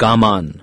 Kaman